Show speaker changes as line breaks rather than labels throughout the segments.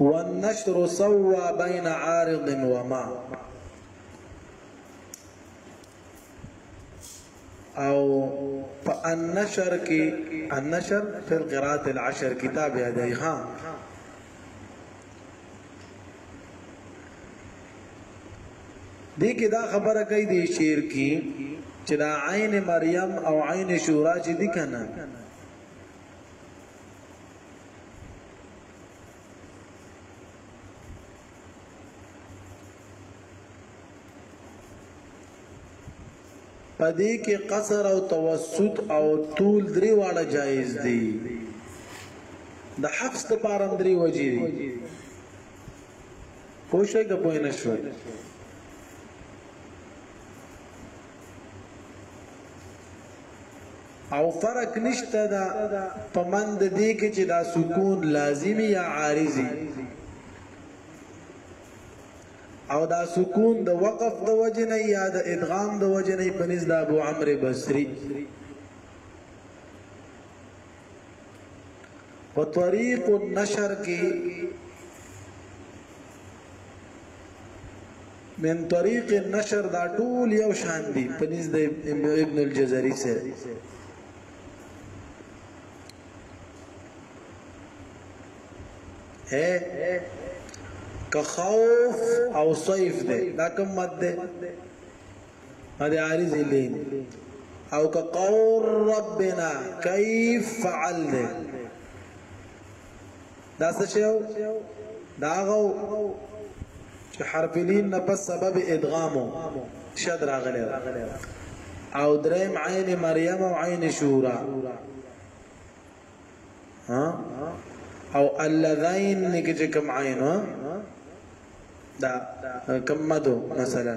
والنشر سوى بين عارض وما او په النشر کې النشر فی القراءات العشر کتاب یادای ها دې کې دا خبره کوي د شعر کې چې دا عین مریم او عین شورا چې دي کنه پدې کې قصر او توسط او طول درې واړه جایز دي د حق ست پارم درې وجې دي پوښې که پوه نه شو او فرق نشته ده په مند دې کې چې دا سکون لازمي یا عارضي او دا سکون د وقف د وجه نه یا د ادغام د وجه نه په نزد ابو عمرو بصری په طریق النشر کې من طریق النشر دا ټول یو شان دي په نزد ابن الجزري سره اے که خوف او صیف ده دا کم مد ده هذه عارض لین او که قول ربنا کیف فعل ده دا څه شی وو؟ دا هغه وو چې حرف لين نه پس سبب ادغام او شد راغلی وو او دریم عین مریم او عین شورا ها او اللذین کې چې کوم عین دا کوم مدو مثلا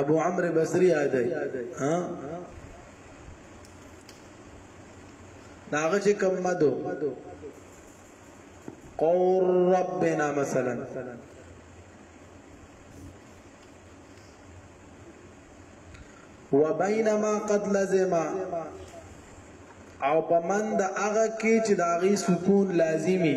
ابو عمرو بصری یادې ها داغه چې کوم مدو قول ربنا مثلا وبينما قد لزم او په من د هغه کې چې د هغه سکون لازمی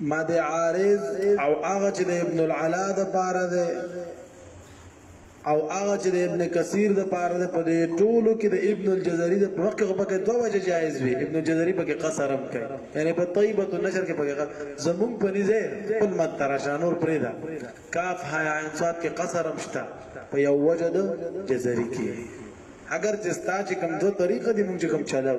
مد عارض او هغه چې د ابن العلا د پاره ده او هغه چې د ابن کثیر د پاره ده په دې ټولو کې د ابن الجزري د پرکه په کې دوه وجه جایز وي ابن الجزري په کې قصر هم کوي یعنی په طیبه النشر کې په کې زمون په نيزه خپل مد ترشانور پرېدا کاف حیا عین صاد کې قصر هم شته په یو وجه د جزري کې اگر چې ستا چې کوم دوه طریقه دي موږ کوم چلاو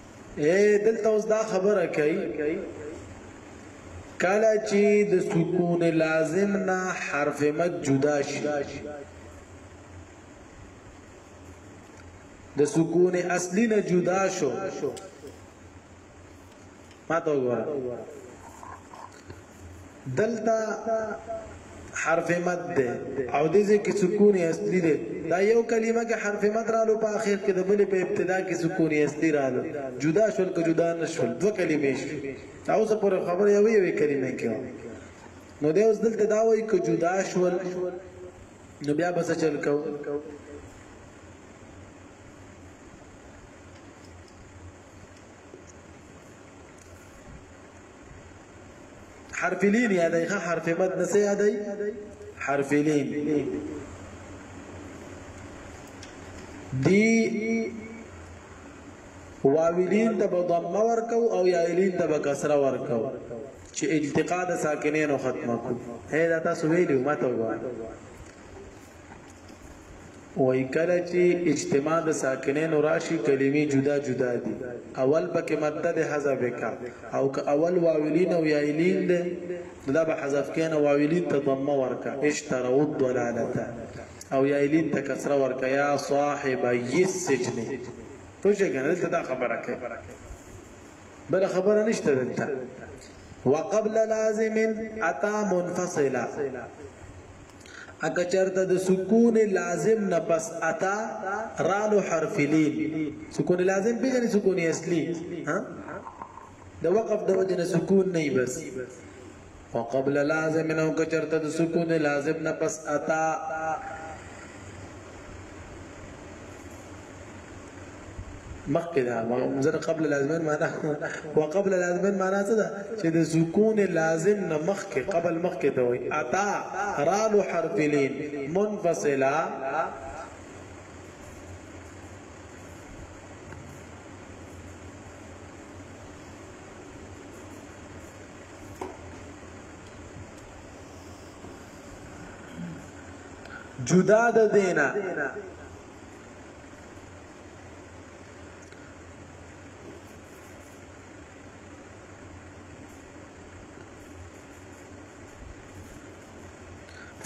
اے دلته اوس دا خبره کوي کله چې د سکون لازم نه حرف مد جدا شي د سکون اصلي نه جدا شو ما ته وګوره دلته حرف مد ده او دې ځای کې سکون اصلي ده دا یو کلمه کې حرف مد رالو په اخر کې د بلې په ابتدا کې سکون اصلي رالو جدا شول که جدا نشول دوه کلمې شو اوس پر خبر یو یو کلمه کې نو دی اوس دلته دا وایي که جدا شول نو بیا به څه چل کو حرف لین یادای ښه حرف مد نه یادای حرف لین دی واولین ته به ضمه ورکو او یا الین ته به کسره ورکو چې التقاء د ساکنینو ختمه کو هدا تاسو ویلو ماته وایي وای کله چې اجتماع د ساکنینو راشي کلمې جدا جدا دي اول پکې ماده د حذف وکا او که اول واولین او یایلین ده دا به حذف کین او واولین ته ضمه ورکا اشتروا الضلالته او یایلین ته کسره ورکا یا صاحب السجن پوجا کنه دلته دا خبره کوي بل خبره نشته دلته وقبل لازم اتا منفصله ا که چرته د سکون لازم نه پس اتا رالو حرف لین سکون لازم پیژنې سکون اصلي ها د وقف د وجه نه سکون نه بس وقبل لازم نو که چرته د سکون لازم نه پس اتا مخکې دا منظر قبل لازمین معنا وقبل لازمین معنا څه ده چې د سکون لازم نه مخکې قبل مخکې ته وي اتا رال حرف لین منفصلا جدا د دینا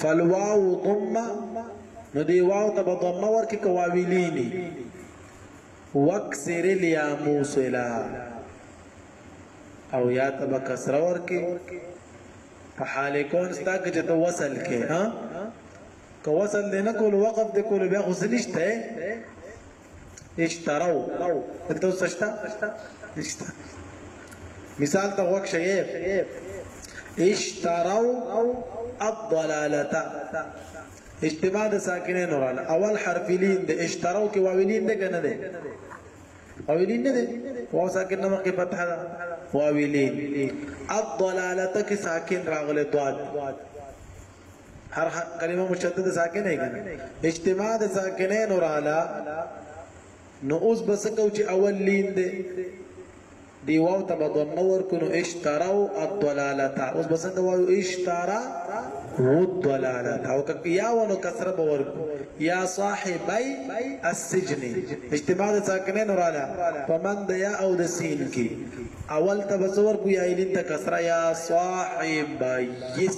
فالواو ضم نو دی واو ته په ضمه ورکې کواویلینی وکسر لیا موصلا او یا ته په کسره ورکې په حال کون ستا کې چې ته وصل کې ها که وصل دې نه کول وقف دې کول بیا خو څه نشته اشتراو دلته څه شته نشته مثال ته وښه شی اشتراو الضلالتا اجتماع د ساکنه نورال اول حرف لین د اشتراو کې واولین ده کنه ده واولین نه ده واو ساکن نو کې فتحه ده واولین الضلالتا کې ساکن راغله ضاد هر کلمه مشدد ساکن نه کنه اجتماع د ساکنین اور اعلی نو اوس بس کو چې اول لین دی دی واو ته بدون نور کو نو اشتراو الضلالتا اوس بس کو وایو اشترا والضلالتا او یا ونو کسره باور کو یا صاحبای السجن اجتماع د ساکنین اور اعلی فمن د یا او د سین کی اول ته بس ور کو یا لین ته کسره یا صاحبای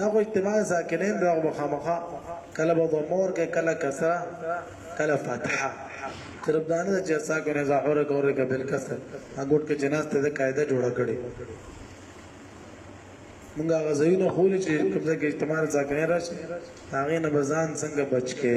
هغه اجتماع ساکنین به هغه مخامخه کله به ضمور کې کله کسره کله فتحه صرف دا نه چې ساکن ظاهر کوي کې بل کسر هغه کې جناز ته قاعده جوړ کړي موږ هغه ځایونه خولې چې کوم ځای کې اجتماع ساکنین راشي هغه نه بزان څنګه بچ کې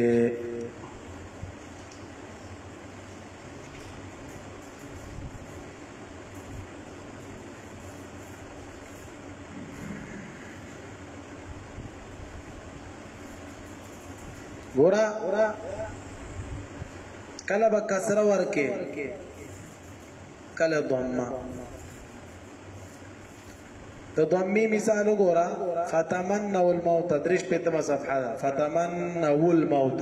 ګورا کله به کسره ورکه کله ضمه د ضمي مثال وګوره فتمنوا الموت درش په تمه صفحه فتمنوا الموت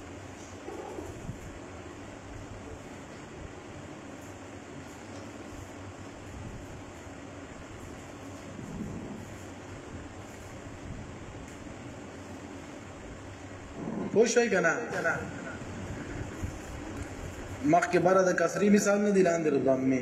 پوه شوي که نه مخکې بره د کسري مثال نه دی لاندې د ضمې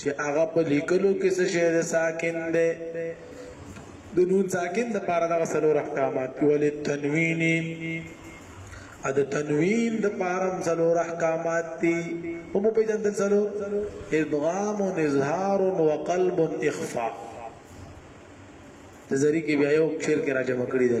چې هغه په لیکلو کې څه شی د ساکن دی د نون ساکن د پاره دغه څلور احکامات ولې تنوین ا د تنوین د پاره څلور احکامات دي هم په دې د څلور ادغام او اظهار او قلب اخفاء د زری کې بیا یو شعر کې راځم کړی دی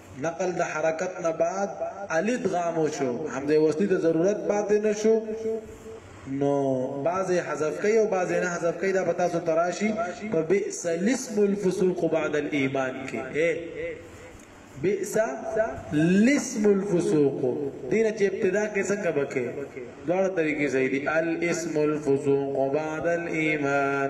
نقل د حرکت نه بعد الادغام وشو همزه وصلی ته ضرورت پاتې نشو نو بعضې حذف کوي او بعضې نه حذف کوي دا به تاسو ته راشي په بئس الاسم الفسوق بعد الايمان کې بئس الاسم الفسوق دینه چې ابتدا کې څنګه بکې دواړه طریقې صحیح دي الاسم الفسوق بعد الايمان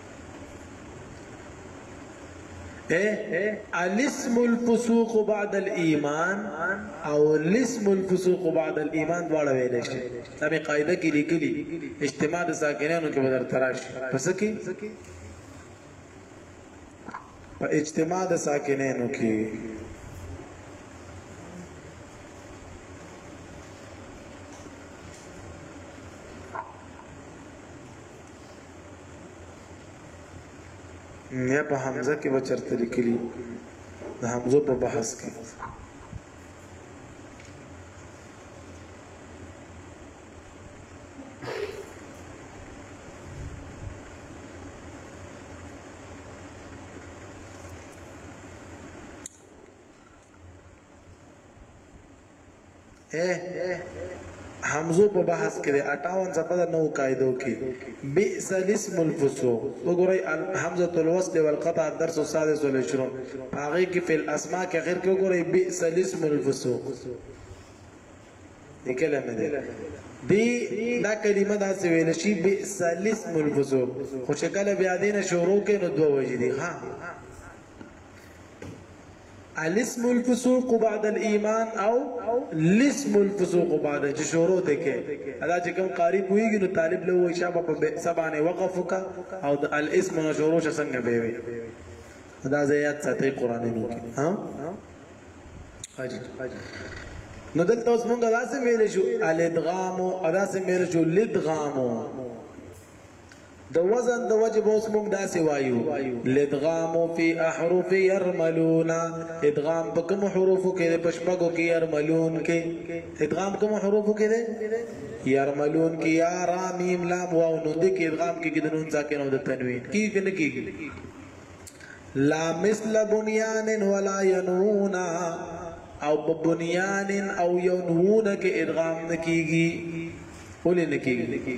الاسم الفسوق بعد الايمان او الاسم الفسوق بعد الايمان دواړه ویل شي دا به قاعده کې لیکلي اجتماع د ساکنانو کې بدر تراش پس کې په اجتماع د ساکنانو کې نه په حمزه کې بچرته لیکلي د حمزه په بحث کې اے حمزه په بحث کې 58 څخه نو قاعده کې بئس الاسم الفسوق وګورئ حمزه الوصل والقطع درس السادس والعشرون هغه کې په الاسماء کې اخر کې وګورئ بئس الاسم الفسوق دې کلمه دې دی دا کلمه دا څه ویل شي بئس الاسم الفسوق خو شکل بیا دینه شروع کې نو دوه وجې دي ها الاسم الفسوق بعد الايمان او لاسم الفسوق بعد چې شروع ته کې ادا چې کوم قاری پويږي نو طالب له وای شابه په سبانه وقف کا او د الاسم نو شروع څنګه به وي ادا زيات ساتي قران نو کې ها حاجی نو دلته اوس مونږه لازم ویل شو الادغام ادا سم ویل شو لدغام د وزن د وجې به اوس موږ داسې وایو لدغام فی احرف یرملون ادغام په کوم حروفو کې دی په شپږو کې یرملون کې ادغام کوم حروفو کې دی یرملون کې یا را میم لام واو نون دې کې ادغام کې کې د نون ساکن او د تنوین کې کې نه کېږي لا مثل بنیان ولا ینونا او په بنیان او ینونا کې ادغام نه کېږي ولې نه کېږي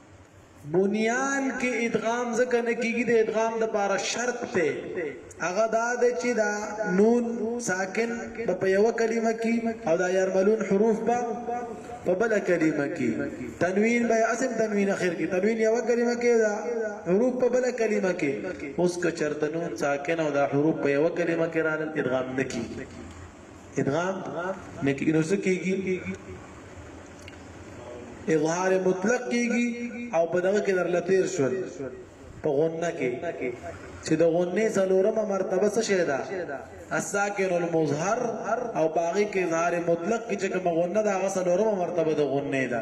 بنيان کې ادغام ځکه نه کیږي د ادغام د پاره شرط ته هغه دا د چې دا نون ساکن په یو کلمه کې او دا يرملون حروف په په بل کلمه کې تنوین به اسم تنوین اخر کې تنوین یو کلمه کې دا حروف په بل کلمه کې اوس که چرته نون ساکن او دا حروف په یو کلمه کې رانه ادغام نه کیږي ادغام نه کیږي نو څه کیږي اظهار مطلق کیږي او په دغه کې درل تیر شول په غنه کې چې د غنه څلورمه مرتبه څه شي ده الساکن المظهر او باغی کې اظهار مطلق کې چې کوم غنه ده هغه څلورمه مرتبه د غنه ده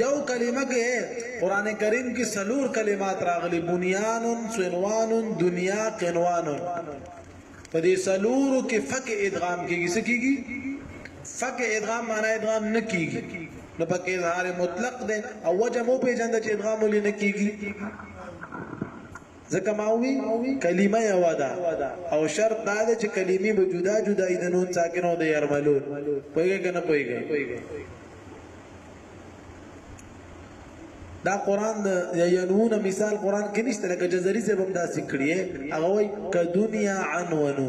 یو کلمه کې قران کریم کې سلور کلمات راغلي بنیان سنوان دنیا قنوان په دې سلور کې فک ادغام کېږي څه کېږي فک ادغام معنی ادغام نه کېږي نو پکې اظهار مطلق ده او وجه مو پیژند چې ادغام ولې نه کېږي ځکه ما وی کلمه یوه ده او شرط دا ده چې کلمې به جدا جدا وي د نون ساکن او د یرملون پوهېږئ که نه پوهېږئ دا قران د ینون مثال قران کې نشته لکه جزري زبم داسې کړی هغه وای ک دنیا عنونو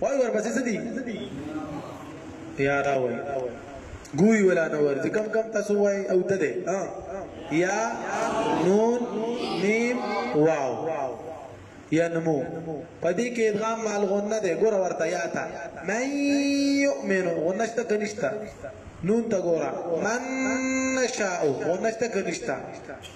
وای ورپسې څه دي یا را وای ګوي ولا نه ورځي کم کم تاسو وای او ته دی ها یا نون میم واو یا نمو پدې کې ادغام مال غنه دی ګور ورته یا تا من یؤمن غنشت کنيشتا نون تا ګورا من نشاء غنشت کنيشتا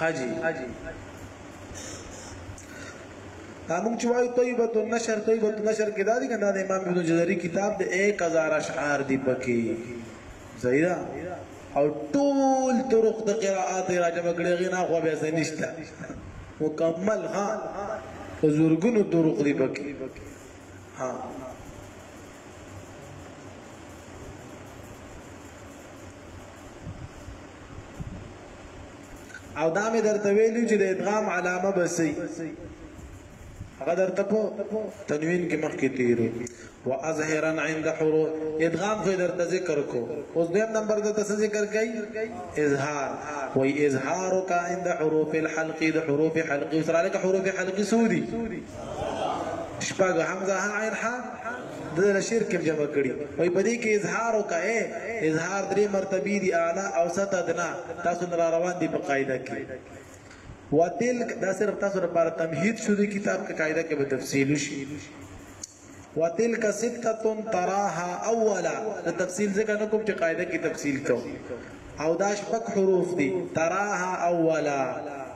حاجی دا موږ چې وایو طیبه النشر طیبه النشر کې دا دي کنه د امام ابن جزري کتاب د 1000 اشعار دی پکې صحیح ده او ټول طرق د قراءات راجم کړي غنا خو به زنيشته مکمل ها زورګونو طرق دی پکې ها او دا مې درته ویلي چې د ادغام علامه به سي هغه درته په تنوین کې مخکې تیرو واظهرا عند حروف ادغام خو درته ذکر کو اوس دیم نمبر د تاسو ذکر کای اظهار وای اظهارک عند حروف الحلق د حروف حلق سره لکه حروف حلق سودی شپږ حمزه ها عین ها د دې شعر کې جمع کړي وای په دې کې اظهار وکړي اظهار درې مرتبه دي اعلی اوسط ادنا تاسو نه روان دي په قاعده کې وتلک دا صرف تاسو لپاره تمهید شو د کتاب کې قاعده کې به تفصیل شي وتلک سته تراها اولا د تفصیل ځکه نه کوم چې قاعده کې تفصیل کوم او دا شپږ حروف دي تراها اولا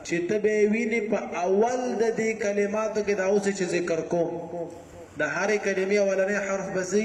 چې ته به ویني په اول د دې کلماتو کې دا اوس چې ذکر کوم د هرې کلمې اولنې حرف بسې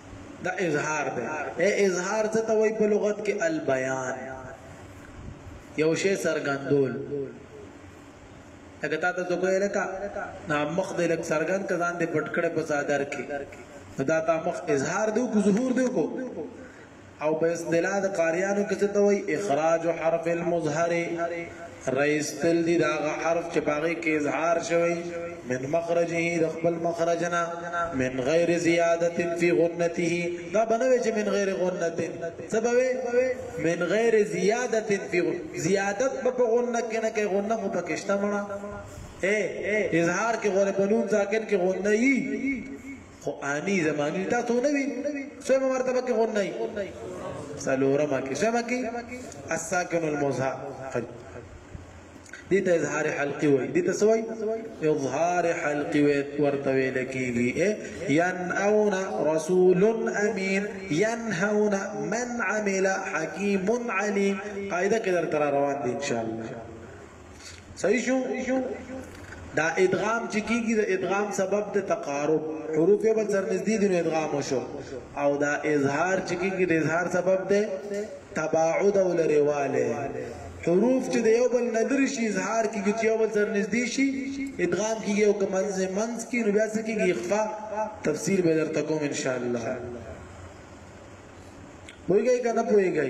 دا اظهار دی اے اظهار څه ته وای په لغت کې البیان یو شی سرګندول لکه تا ته څوک ویل کا نا مخ دې لک سرګند کزان دې پټکړه په صادر کې دا تا مخ اظهار دی کو ظهور دی کو او په اصطلاح د قاریانو کې څه ته وایي اخراج حرف المظهر رایستل دي د هغه حرف چې په هغې کې اظهار شوی من مخرجه د خپل مخرج نه من غیر زیادت فی غنته دا به نه وي چې من غیر غنته څه به وي من غیر زیادت فی زیادت به په غنه کې نه کې غنه خو پکې شته مړه اے اظهار کې غره بنون ساکن کې غنه یي خو آنی زمانی دا تو نوی سویمه مرتبه کې غون نه سلورمه کې سویمه کې الساکن المظهر دي ته اظهار حلقي وي دي ته سوي اظهار حلقي وي ورته ویل کیږي ينأون رسول امين ينهون من عمل حكيم عليم قاعده كده ترى روان دي ان شاء الله صحیح شو دا ادغام چې کیږي د ادغام سبب د تقارب حروف یو بل سره نږدې دي نو ادغام وشو او دا اظهار چې کیږي د اظهار سبب دی تباعد او لريواله حروف چې د یو بل نظر شي اظهار کیږي چې یو بل سره نږدې شي ادغام کیږي او کمنځ منځ کې نو بیا څه کیږي اخفاء تفسیر به درته کوم ان شاء الله وایي کنه پويږي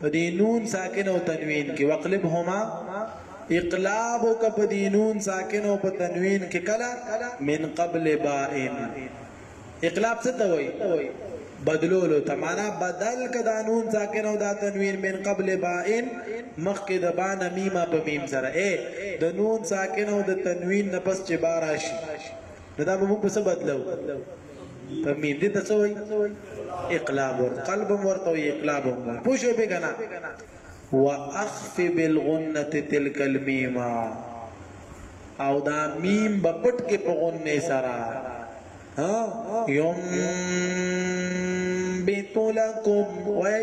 په دې نون ساکنه او تنوین کې وقلبهما اقلاب وکړه په دې نون ساکنه او په تنوین کې کله من قبل بائن اقلاب څه ته وایي بدلولو ته معنا بدل کدا نون ساکن او دا تنوین من قبل بائن مخکې د با نمیمه په میم سره اے د نون ساکن او د تنوین نه پس چې باراشي نو دا به موږ په څه بدلو په میم دې ته څه وایي اقلاب ور قلب هم ورته وایي اقلاب هم ورته پوه شوې که نه واخف بالغنه تلک المیما او دا میم به پټ کې په غنې سره ها یم بیت لکم وای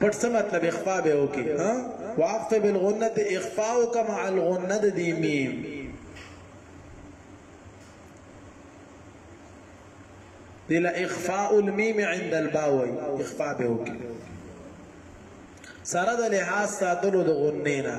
پټ څه مطلب اخفاء به وکي ها واقف بالغنه اخفاء کما الغنه د دې میم دل اخفاء المیم عند الباوی اخفاء به وکي سره د لحاظ ساتلو د غنینا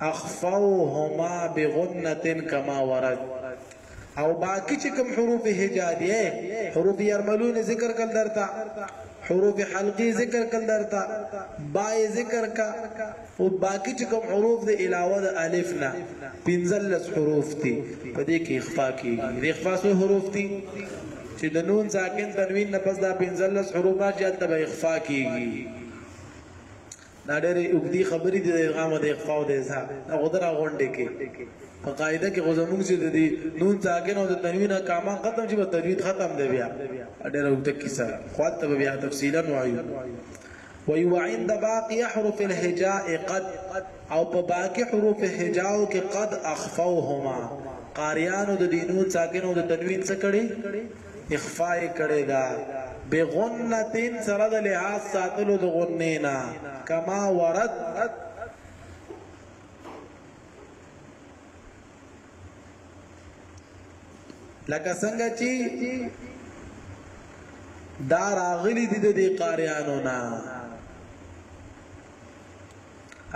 اخفوهما بغنة کما ورد او باقی چې کوم حروف هجائیه حروف یرملون ذکر کل درتا حروف حلقی ذکر کل درتا بای ذکر کا او باقی چې کوم حروف د علاوه د الف نه پنځلس حروف دي په دې کې اخفا کیږي د اخفا سو حروف دي چې د نون ساکن تنوین نه پس دا پنځلس حروف راځي ته به اخفا کیږي دا ډېرې اوږدې خبرې دي د ادغام او د اخفاء او د اظهار دا خو د راغونډې کې په قاعده کې خو زموږ چې د دې نون ساکن او د تنوین احکاما ختم شي په تجوید ختم دی بیا ډېره اوږده کیسه ده خو هلته به بیا تفصیلا وایو وی وعند باقی حروف الهجاء قد او په باقی حروف هجاء کې قد اخفوهما قاریانو د دینون ساکن او د تنوین څخه کړي اخفاء یې کړې ده بې غنتې سره د لحاظ ساتلو د غنې نه کما ورد لکه څنګه چې دا راغلي دي د قاریانو نه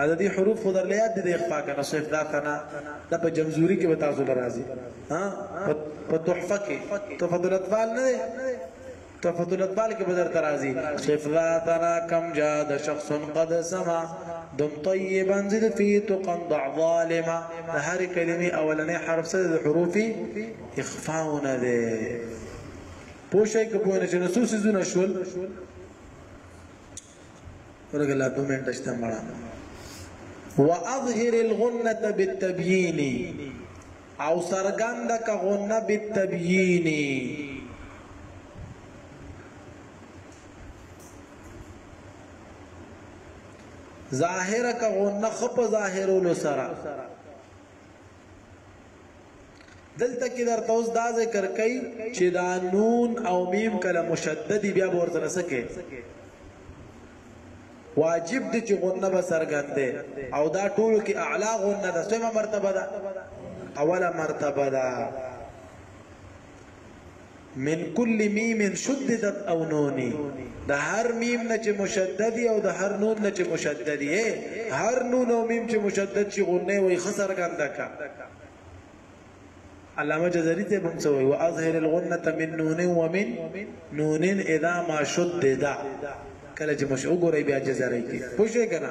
ا د دې حروف خو در یاد دي د اخفا کنه صرف دا ثنا د په جمزوري کې وتا زول راځي ها په تحفه کې تحفه الاطفال نه ده تحفه الاطفال کې بدر ترازي صرف لا ثنا کم جاد شخص قد سما دم طيبا زد في تقن ضع ظالما هر کلمه اولنې حرف سره د حروف اخفاء نه ده پوښي کې پوهنه چې نصوص زونه شول ورګه لا دوه منټه شته مړه واظهر الغنه بالتبيين او سرګند کا غنه بالتبيين ظاهر کا غنه خپ ظاهرولو سره دلته کې درته اوس دا ذکر کوي چې دا نون او میم کله مشددي بیا به ورسره سکه واجب دي چې غنه به سرګندې او دا ټول کې اعلی غنه ده سمه مرتبه ده اوله مرتبه ده من کل میم شددت او نونی د هر میم نه چې مشدد او د هر نون نه چې مشدد هر نون او میم چې مشدد شي غنه وي خسر ګنده کا علامه جزري ته هم سوي واظهر الغنه من نون ومن نون اذا ما شدد کله چې مش وګورئ بیا جزري کې پوښښ کنه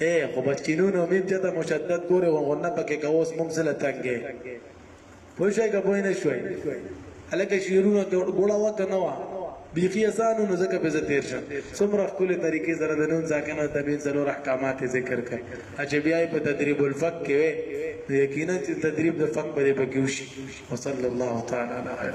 اې خو بچ کینو نو میم چته مشدد ګوره و غنه پکې کوس مم سره تنګې پوه شئ که پوه نه شئ هلکه شعرونه ګوړه وه که نه وه بیخي اسانو نو ځکه پې زه تېر شم څومره ښکلې طریقې سره د نون ساکن او تنوین څلور احکامات یې ذکر کړ چې بیا یې په تدریب الفق کې وې نو یقینا چې تدریب د فق به دې پکې وشي وصلی الله تعالی علی خیر